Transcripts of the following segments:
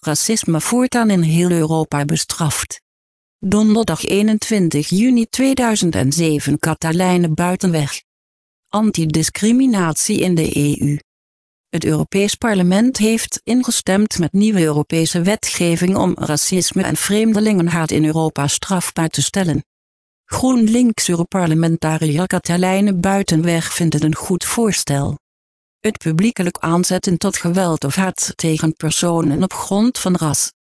racisme voortaan in heel Europa bestraft. Donderdag 21 juni 2007 Katelijne Buitenweg. Antidiscriminatie in de EU. Het Europees Parlement heeft ingestemd met nieuwe Europese wetgeving om racisme en vreemdelingenhaat in Europa strafbaar te stellen. GroenLinks-Europarlementariër Katelijne Buitenweg vindt het een goed voorstel. Het publiekelijk aanzetten tot geweld of haat tegen personen op grond van ras,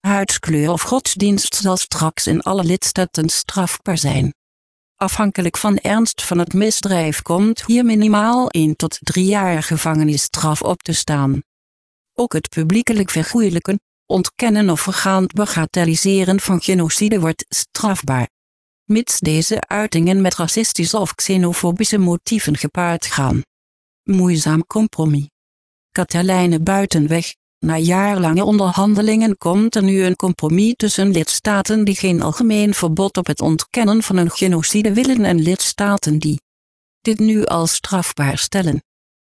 huidskleur of godsdienst zal straks in alle lidstaten strafbaar zijn. Afhankelijk van ernst van het misdrijf komt hier minimaal 1 tot 3 jaar gevangenisstraf op te staan. Ook het publiekelijk vergoeilijken, ontkennen of vergaand bagatelliseren van genocide wordt strafbaar. Mits deze uitingen met racistische of xenofobische motieven gepaard gaan. Moeizaam compromis. Katelijne Buitenweg, na jaarlange onderhandelingen komt er nu een compromis tussen lidstaten die geen algemeen verbod op het ontkennen van een genocide willen en lidstaten die dit nu als strafbaar stellen.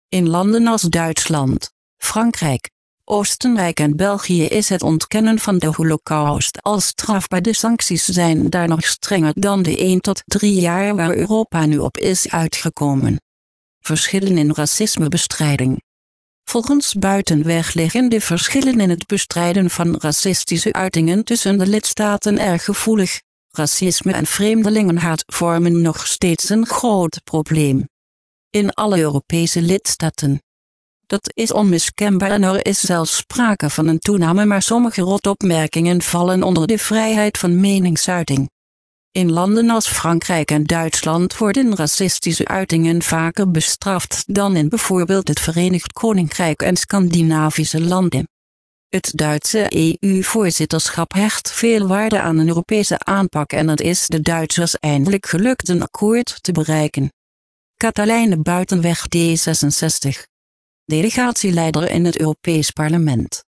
In landen als Duitsland, Frankrijk, Oostenrijk en België is het ontkennen van de holocaust als strafbaar. De sancties zijn daar nog strenger dan de 1 tot 3 jaar waar Europa nu op is uitgekomen. Verschillen in racismebestrijding. Volgens Buitenweg liggen de verschillen in het bestrijden van racistische uitingen tussen de lidstaten erg gevoelig. Racisme en vreemdelingenhaat vormen nog steeds een groot probleem. In alle Europese lidstaten. Dat is onmiskenbaar en er is zelfs sprake van een toename, maar sommige rotopmerkingen vallen onder de vrijheid van meningsuiting. In landen als Frankrijk en Duitsland worden racistische uitingen vaker bestraft dan in bijvoorbeeld het Verenigd Koninkrijk en Scandinavische landen. Het Duitse EU-voorzitterschap hecht veel waarde aan een Europese aanpak en het is de Duitsers eindelijk gelukt een akkoord te bereiken. Katelijne Buitenweg D66 Delegatieleider in het Europees Parlement